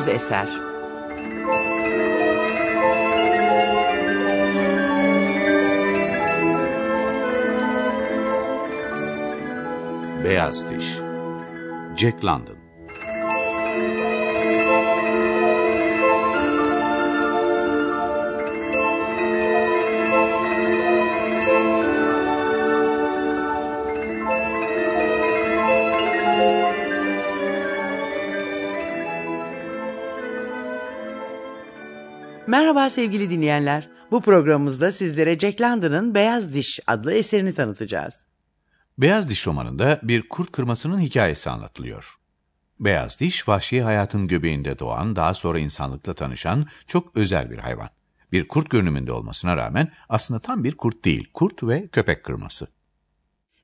Öz Eser. Beyaz Diş. Jack London Merhaba sevgili dinleyenler. Bu programımızda sizlere Jack London'ın Beyaz Diş adlı eserini tanıtacağız. Beyaz Diş romanında bir kurt kırmasının hikayesi anlatılıyor. Beyaz Diş, vahşi hayatın göbeğinde doğan, daha sonra insanlıkla tanışan çok özel bir hayvan. Bir kurt görünümünde olmasına rağmen aslında tam bir kurt değil, kurt ve köpek kırması.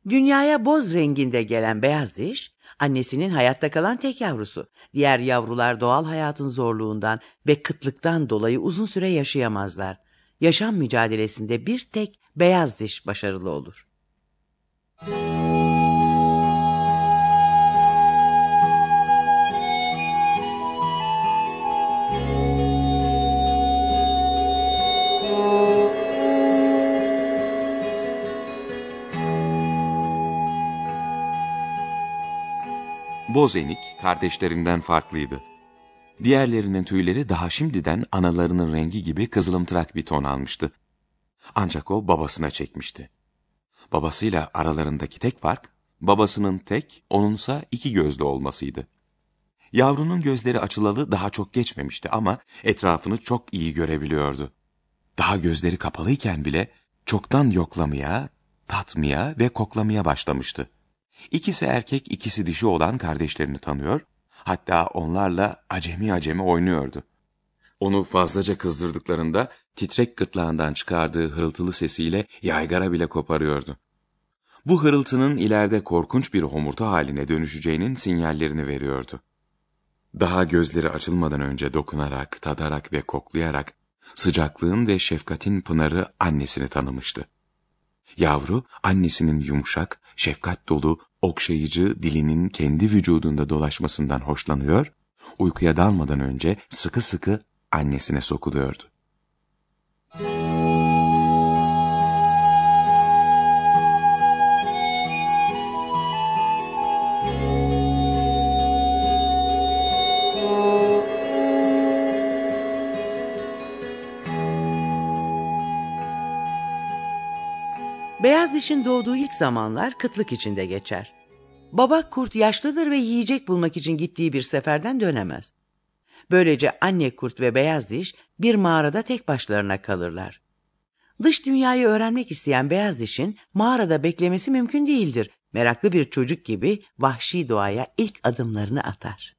Dünyaya boz renginde gelen Beyaz Diş, annesinin hayatta kalan tek yavrusu. Diğer yavrular doğal hayatın zorluğundan ve kıtlıktan dolayı uzun süre yaşayamazlar. Yaşam mücadelesinde bir tek Beyaz Diş başarılı olur. Bozenik kardeşlerinden farklıydı. Diğerlerinin tüyleri daha şimdiden analarının rengi gibi kızılımtırak bir ton almıştı. Ancak o babasına çekmişti. Babasıyla aralarındaki tek fark, babasının tek, onunsa iki gözlü olmasıydı. Yavrunun gözleri açılalı daha çok geçmemişti ama etrafını çok iyi görebiliyordu. Daha gözleri kapalıyken bile çoktan yoklamaya, tatmaya ve koklamaya başlamıştı. İkisi erkek, ikisi dişi olan kardeşlerini tanıyor, hatta onlarla acemi acemi oynuyordu. Onu fazlaca kızdırdıklarında titrek gırtlağından çıkardığı hırıltılı sesiyle yaygara bile koparıyordu. Bu hırıltının ileride korkunç bir homurtu haline dönüşeceğinin sinyallerini veriyordu. Daha gözleri açılmadan önce dokunarak, tadarak ve koklayarak sıcaklığın ve şefkatin pınarı annesini tanımıştı. Yavru annesinin yumuşak, şefkat dolu, okşayıcı dilinin kendi vücudunda dolaşmasından hoşlanıyor, uykuya dalmadan önce sıkı sıkı annesine sokuluyordu. Beyaz dişin doğduğu ilk zamanlar kıtlık içinde geçer. Baba kurt yaşlıdır ve yiyecek bulmak için gittiği bir seferden dönemez. Böylece anne kurt ve beyaz diş bir mağarada tek başlarına kalırlar. Dış dünyayı öğrenmek isteyen beyaz dişin mağarada beklemesi mümkün değildir. Meraklı bir çocuk gibi vahşi doğaya ilk adımlarını atar.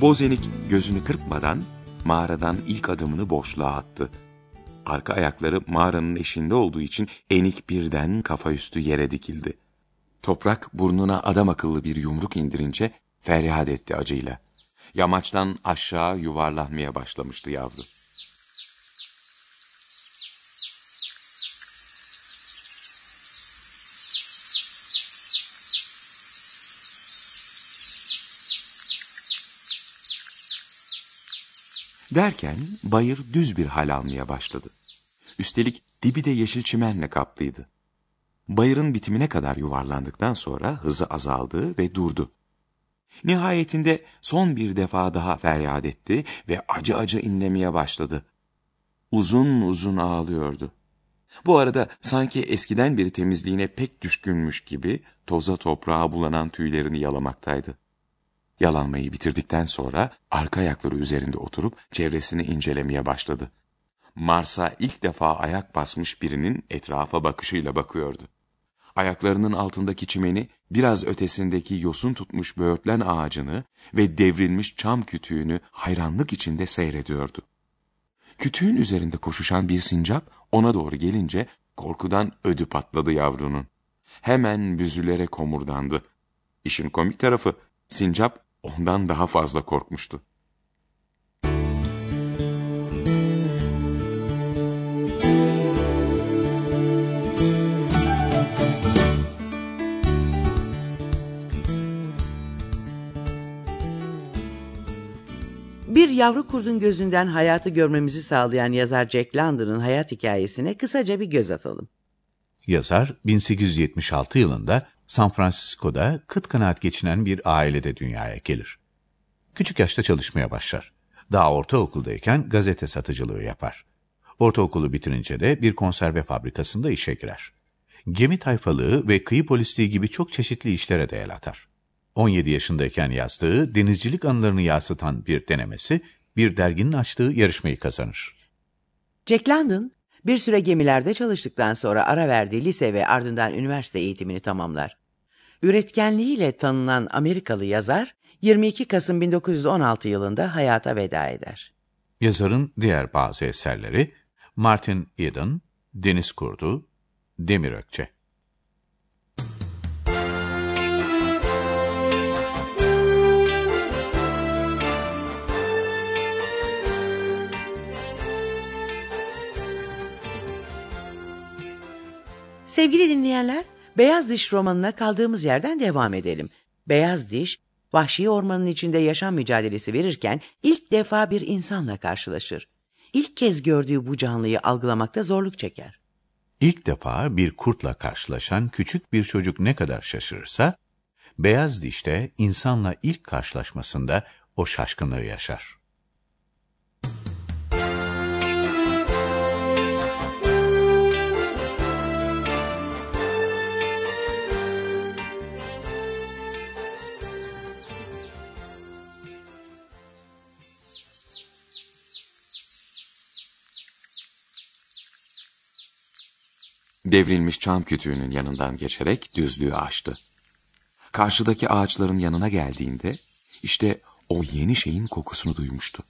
Bozenik gözünü kırpmadan mağaradan ilk adımını boşluğa attı. Arka ayakları mağaranın eşinde olduğu için enik birden kafa üstü yere dikildi. Toprak burnuna adam akıllı bir yumruk indirince feryat etti acıyla. Yamaçtan aşağı yuvarlanmaya başlamıştı yavru. Derken bayır düz bir hal almaya başladı. Üstelik dibi de yeşil çimenle kaplıydı. Bayırın bitimine kadar yuvarlandıktan sonra hızı azaldı ve durdu. Nihayetinde son bir defa daha feryat etti ve acı acı inlemeye başladı. Uzun uzun ağlıyordu. Bu arada sanki eskiden beri temizliğine pek düşkünmüş gibi toza toprağa bulanan tüylerini yalamaktaydı. Yalanmayı bitirdikten sonra arka ayakları üzerinde oturup çevresini incelemeye başladı. Mars'a ilk defa ayak basmış birinin etrafa bakışıyla bakıyordu. Ayaklarının altındaki çimeni, biraz ötesindeki yosun tutmuş böğürtlen ağacını ve devrilmiş çam kütüğünü hayranlık içinde seyrediyordu. Kütüğün üzerinde koşuşan bir sincap ona doğru gelince korkudan ödü patladı yavrunun. Hemen büzülere komurdandı. İşin komik tarafı sincap ondan daha fazla korkmuştu. Bir yavru kurdun gözünden hayatı görmemizi sağlayan yazar Jack London'ın hayat hikayesine kısaca bir göz atalım. Yazar 1876 yılında San Francisco'da kıt kanaat geçinen bir ailede dünyaya gelir. Küçük yaşta çalışmaya başlar. Daha ortaokuldayken gazete satıcılığı yapar. Ortaokulu bitirince de bir konserve fabrikasında işe girer. Gemi tayfalığı ve kıyı polisliği gibi çok çeşitli işlere de el atar. 17 yaşındayken yazdığı denizcilik anılarını yansıtan bir denemesi, bir derginin açtığı yarışmayı kazanır. Jack London bir süre gemilerde çalıştıktan sonra ara verdiği lise ve ardından üniversite eğitimini tamamlar. Üretkenliğiyle tanınan Amerikalı yazar 22 Kasım 1916 yılında hayata veda eder. Yazarın diğer bazı eserleri Martin Eden, Deniz Kurdu, Demir Ökçe. Sevgili dinleyenler, Beyaz Diş romanına kaldığımız yerden devam edelim. Beyaz Diş, vahşi ormanın içinde yaşam mücadelesi verirken ilk defa bir insanla karşılaşır. İlk kez gördüğü bu canlıyı algılamakta zorluk çeker. İlk defa bir kurtla karşılaşan küçük bir çocuk ne kadar şaşırırsa, Beyaz Diş de insanla ilk karşılaşmasında o şaşkınlığı yaşar. Devrilmiş çam kütüğünün yanından geçerek düzlüğü aştı. Karşıdaki ağaçların yanına geldiğinde işte o yeni şeyin kokusunu duymuştu.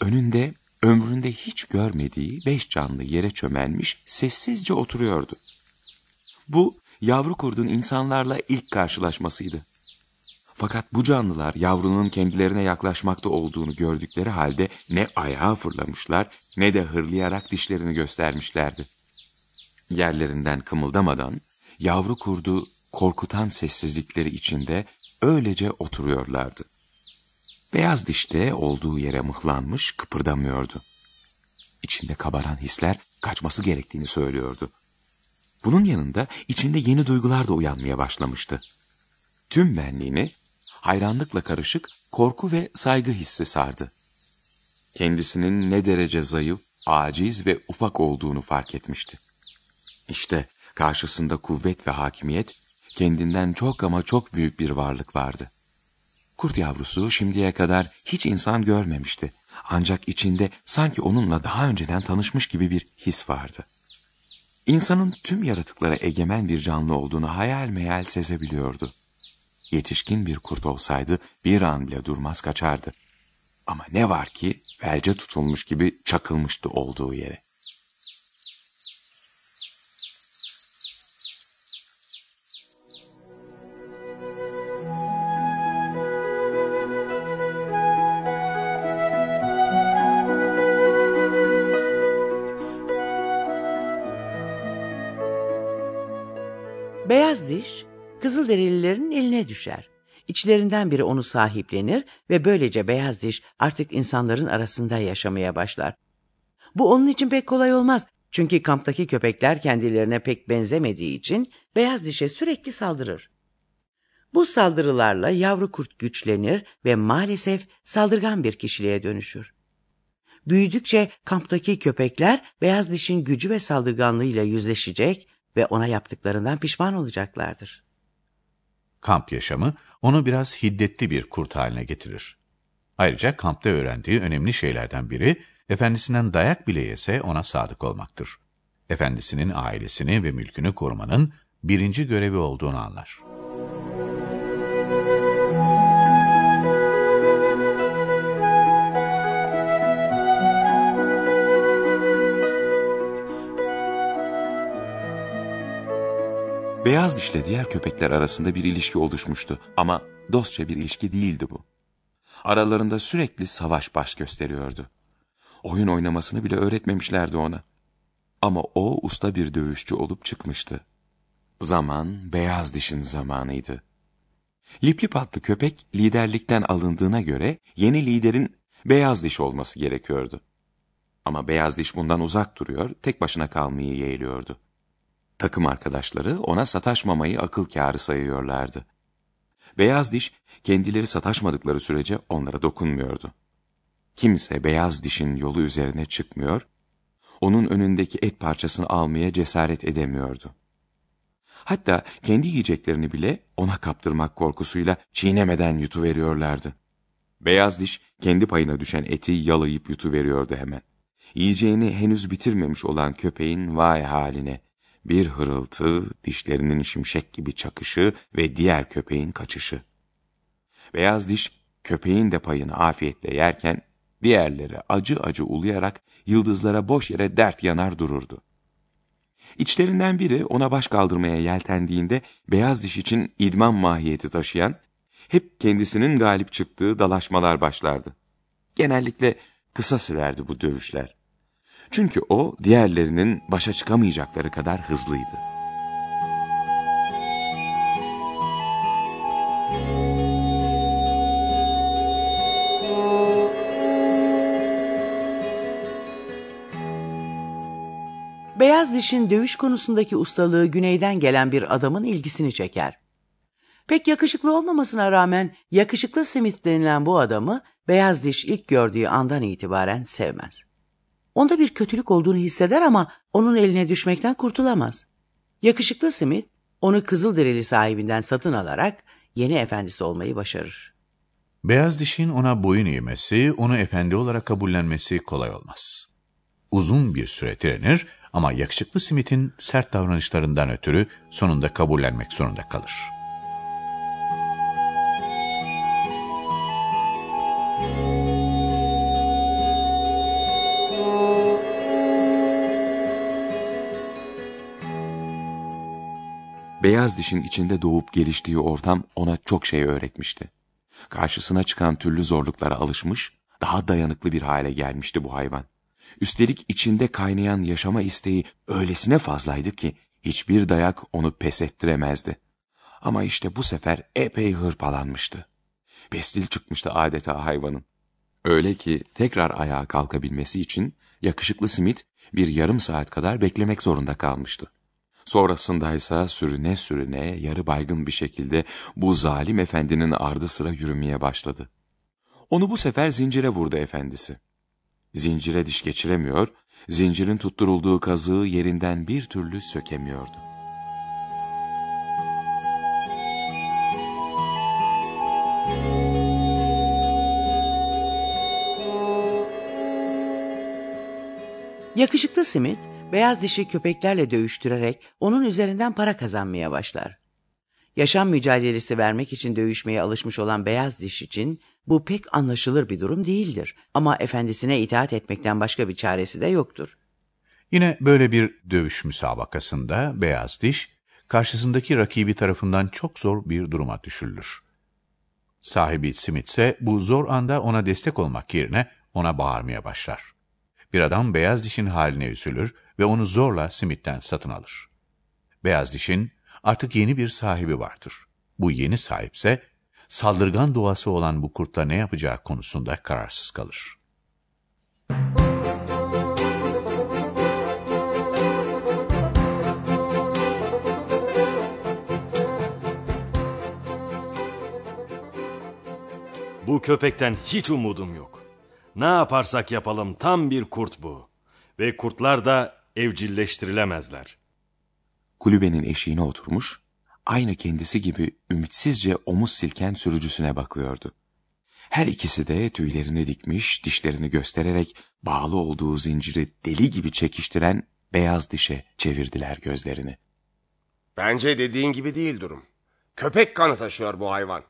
Önünde ömründe hiç görmediği beş canlı yere çömelmiş sessizce oturuyordu. Bu yavru kurdun insanlarla ilk karşılaşmasıydı. Fakat bu canlılar yavrunun kendilerine yaklaşmakta olduğunu gördükleri halde ne ayağa fırlamışlar ne de hırlayarak dişlerini göstermişlerdi. Yerlerinden kımıldamadan yavru kurdu korkutan sessizlikleri içinde öylece oturuyorlardı. Beyaz dişte olduğu yere mıhlanmış kıpırdamıyordu. İçinde kabaran hisler kaçması gerektiğini söylüyordu. Bunun yanında içinde yeni duygular da uyanmaya başlamıştı. Tüm benliğini hayranlıkla karışık korku ve saygı hissi sardı. Kendisinin ne derece zayıf, aciz ve ufak olduğunu fark etmişti. İşte karşısında kuvvet ve hakimiyet, kendinden çok ama çok büyük bir varlık vardı. Kurt yavrusu şimdiye kadar hiç insan görmemişti. Ancak içinde sanki onunla daha önceden tanışmış gibi bir his vardı. İnsanın tüm yaratıklara egemen bir canlı olduğunu hayal meyal sezebiliyordu. Yetişkin bir kurt olsaydı bir an bile durmaz kaçardı. Ama ne var ki belce tutulmuş gibi çakılmıştı olduğu yere. Düşer. İçlerinden biri onu sahiplenir ve böylece beyaz diş artık insanların arasında yaşamaya başlar. Bu onun için pek kolay olmaz. Çünkü kamptaki köpekler kendilerine pek benzemediği için beyaz dişe sürekli saldırır. Bu saldırılarla yavru kurt güçlenir ve maalesef saldırgan bir kişiliğe dönüşür. Büyüdükçe kamptaki köpekler beyaz dişin gücü ve saldırganlığıyla yüzleşecek ve ona yaptıklarından pişman olacaklardır. Kamp yaşamı onu biraz hiddetli bir kurt haline getirir. Ayrıca kampta öğrendiği önemli şeylerden biri, efendisinden dayak bile yese ona sadık olmaktır. Efendisinin ailesini ve mülkünü korumanın birinci görevi olduğunu anlar. Beyaz dişle diğer köpekler arasında bir ilişki oluşmuştu ama dostça bir ilişki değildi bu. Aralarında sürekli savaş baş gösteriyordu. Oyun oynamasını bile öğretmemişlerdi ona. Ama o usta bir dövüşçü olup çıkmıştı. Zaman beyaz dişin zamanıydı. Liplip adlı köpek liderlikten alındığına göre yeni liderin beyaz diş olması gerekiyordu. Ama beyaz diş bundan uzak duruyor, tek başına kalmayı yeğliyordu. Takım arkadaşları ona sataşmamayı akıl kârı sayıyorlardı. Beyaz diş kendileri sataşmadıkları sürece onlara dokunmuyordu. Kimse beyaz dişin yolu üzerine çıkmıyor, onun önündeki et parçasını almaya cesaret edemiyordu. Hatta kendi yiyeceklerini bile ona kaptırmak korkusuyla çiğnemeden yutuveriyorlardı. Beyaz diş kendi payına düşen eti yalayıp yutuveriyordu hemen. Yiyeceğini henüz bitirmemiş olan köpeğin vay haline. Bir hırıltı, dişlerinin şimşek gibi çakışı ve diğer köpeğin kaçışı. Beyaz diş köpeğin de payını afiyetle yerken diğerleri acı acı uluyarak yıldızlara boş yere dert yanar dururdu. İçlerinden biri ona baş kaldırmaya yeltendiğinde beyaz diş için idman mahiyeti taşıyan, hep kendisinin galip çıktığı dalaşmalar başlardı. Genellikle kısa sürerdi bu dövüşler. Çünkü o diğerlerinin başa çıkamayacakları kadar hızlıydı. Beyaz dişin dövüş konusundaki ustalığı güneyden gelen bir adamın ilgisini çeker. Pek yakışıklı olmamasına rağmen yakışıklı Smith denilen bu adamı beyaz diş ilk gördüğü andan itibaren sevmez. Onda bir kötülük olduğunu hisseder ama onun eline düşmekten kurtulamaz. Yakışıklı Smith onu Kızılderili sahibinden satın alarak yeni efendisi olmayı başarır. Beyaz dişin ona boyun eğmesi, onu efendi olarak kabullenmesi kolay olmaz. Uzun bir süre direnir ama yakışıklı Smith'in sert davranışlarından ötürü sonunda kabullenmek zorunda kalır. Beyaz dişin içinde doğup geliştiği ortam ona çok şey öğretmişti. Karşısına çıkan türlü zorluklara alışmış, daha dayanıklı bir hale gelmişti bu hayvan. Üstelik içinde kaynayan yaşama isteği öylesine fazlaydı ki hiçbir dayak onu pes ettiremezdi. Ama işte bu sefer epey hırpalanmıştı. Pestil çıkmıştı adeta hayvanın. Öyle ki tekrar ayağa kalkabilmesi için yakışıklı Smith bir yarım saat kadar beklemek zorunda kalmıştı. Sonrasında ise sürüne sürüne yarı baygın bir şekilde bu zalim efendinin ardı sıra yürümeye başladı. Onu bu sefer zincire vurdu efendisi. Zincire diş geçiremiyor, zincirin tutturulduğu kazığı yerinden bir türlü sökemiyordu. Yakışıklı Smith, beyaz dişi köpeklerle dövüştürerek onun üzerinden para kazanmaya başlar. Yaşam mücadelesi vermek için dövüşmeye alışmış olan beyaz diş için bu pek anlaşılır bir durum değildir. Ama efendisine itaat etmekten başka bir çaresi de yoktur. Yine böyle bir dövüş müsabakasında beyaz diş, karşısındaki rakibi tarafından çok zor bir duruma düşürülür. Sahibi Smith ise bu zor anda ona destek olmak yerine ona bağırmaya başlar. Bir adam beyaz dişin haline üzülür ve onu zorla Smith'ten satın alır. Beyaz dişin artık yeni bir sahibi vardır. Bu yeni sahipse saldırgan doğası olan bu kurtla ne yapacağı konusunda kararsız kalır. Bu köpekten hiç umudum yok. Ne yaparsak yapalım tam bir kurt bu. Ve kurtlar da evcilleştirilemezler. Kulübenin eşiğine oturmuş, aynı kendisi gibi ümitsizce omuz silken sürücüsüne bakıyordu. Her ikisi de tüylerini dikmiş, dişlerini göstererek bağlı olduğu zinciri deli gibi çekiştiren beyaz dişe çevirdiler gözlerini. Bence dediğin gibi değil durum. Köpek kanı taşıyor bu hayvan.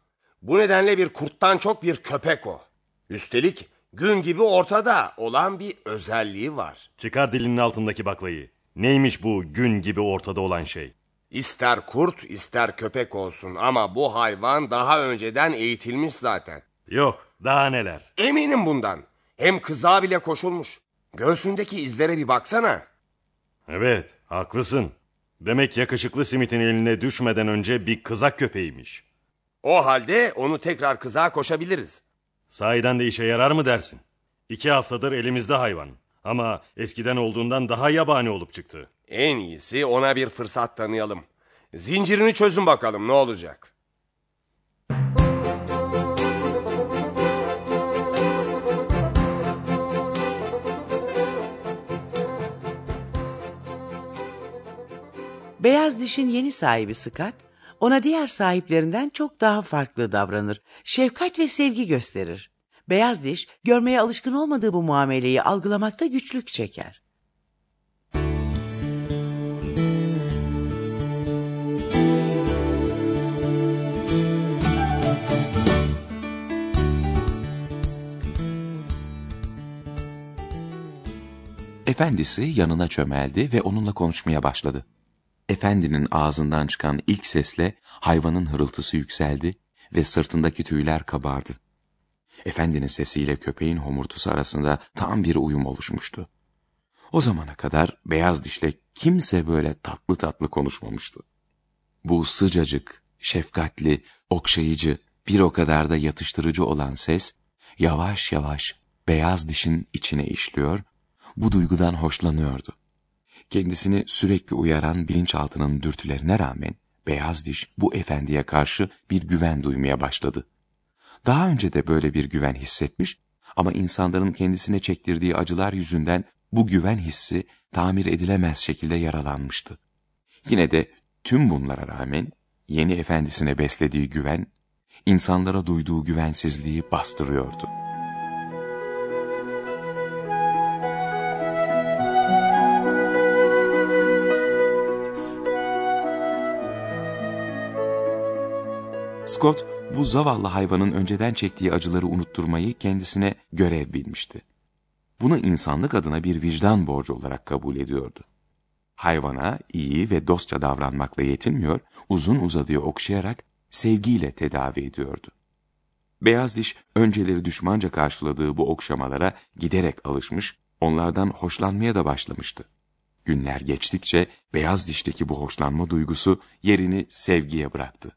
Bu nedenle bir kurttan çok bir köpek o. Üstelik gün gibi ortada olan bir özelliği var. Çıkar dilinin altındaki baklayı. Neymiş bu gün gibi ortada olan şey? İster kurt ister köpek olsun ama bu hayvan daha önceden eğitilmiş zaten. Yok daha neler. Eminim bundan. Hem kıza bile koşulmuş. Göğsündeki izlere bir baksana. Evet haklısın. Demek yakışıklı simitin eline düşmeden önce bir kızak köpeğiymiş. O halde onu tekrar kızağa koşabiliriz. Sahiden de işe yarar mı dersin? İki haftadır elimizde hayvan. Ama eskiden olduğundan daha yabani olup çıktı. En iyisi ona bir fırsat tanıyalım. Zincirini çözün bakalım ne olacak. Beyaz dişin yeni sahibi Scott, ona diğer sahiplerinden çok daha farklı davranır. Şefkat ve sevgi gösterir. Beyaz diş, görmeye alışkın olmadığı bu muameleyi algılamakta güçlük çeker. Efendisi yanına çömeldi ve onunla konuşmaya başladı. Efendinin ağzından çıkan ilk sesle hayvanın hırıltısı yükseldi ve sırtındaki tüyler kabardı. Efendinin sesiyle köpeğin homurtusu arasında tam bir uyum oluşmuştu. O zamana kadar beyaz dişle kimse böyle tatlı tatlı konuşmamıştı. Bu sıcacık, şefkatli, okşayıcı, bir o kadar da yatıştırıcı olan ses, yavaş yavaş beyaz dişin içine işliyor, bu duygudan hoşlanıyordu. Kendisini sürekli uyaran bilinçaltının dürtülerine rağmen, beyaz diş bu efendiye karşı bir güven duymaya başladı. Daha önce de böyle bir güven hissetmiş ama insanların kendisine çektirdiği acılar yüzünden bu güven hissi tamir edilemez şekilde yaralanmıştı. Yine de tüm bunlara rağmen yeni efendisine beslediği güven, insanlara duyduğu güvensizliği bastırıyordu. Scott, bu zavallı hayvanın önceden çektiği acıları unutturmayı kendisine görev bilmişti. Bunu insanlık adına bir vicdan borcu olarak kabul ediyordu. Hayvana iyi ve dostça davranmakla yetinmiyor, uzun uzadıya okşayarak sevgiyle tedavi ediyordu. Beyaz diş önceleri düşmanca karşıladığı bu okşamalara giderek alışmış, onlardan hoşlanmaya da başlamıştı. Günler geçtikçe beyaz dişteki bu hoşlanma duygusu yerini sevgiye bıraktı.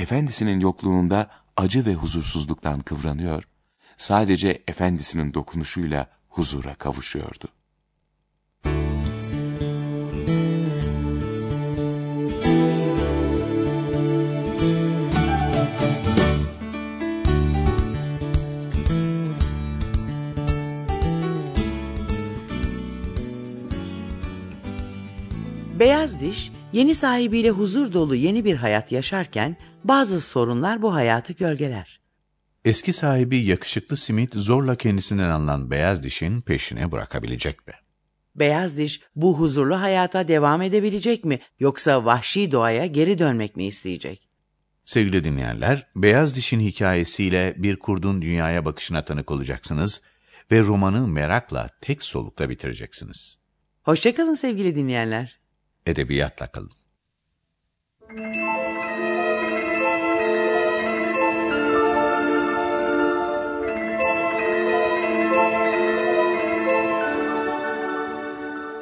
Efendisinin yokluğunda acı ve huzursuzluktan kıvranıyor, sadece efendisinin dokunuşuyla huzura kavuşuyordu. Beyaz diş, yeni sahibiyle huzur dolu yeni bir hayat yaşarken bazı sorunlar bu hayatı gölgeler. Eski sahibi yakışıklı simit zorla kendisinden alınan beyaz dişin peşine bırakabilecek mi? Beyaz diş bu huzurlu hayata devam edebilecek mi yoksa vahşi doğaya geri dönmek mi isteyecek? Sevgili dinleyenler, Beyaz Diş'in hikayesiyle bir kurdun dünyaya bakışına tanık olacaksınız ve romanı merakla tek solukta bitireceksiniz. Hoşçakalın sevgili dinleyenler. Edebiyatla kalın.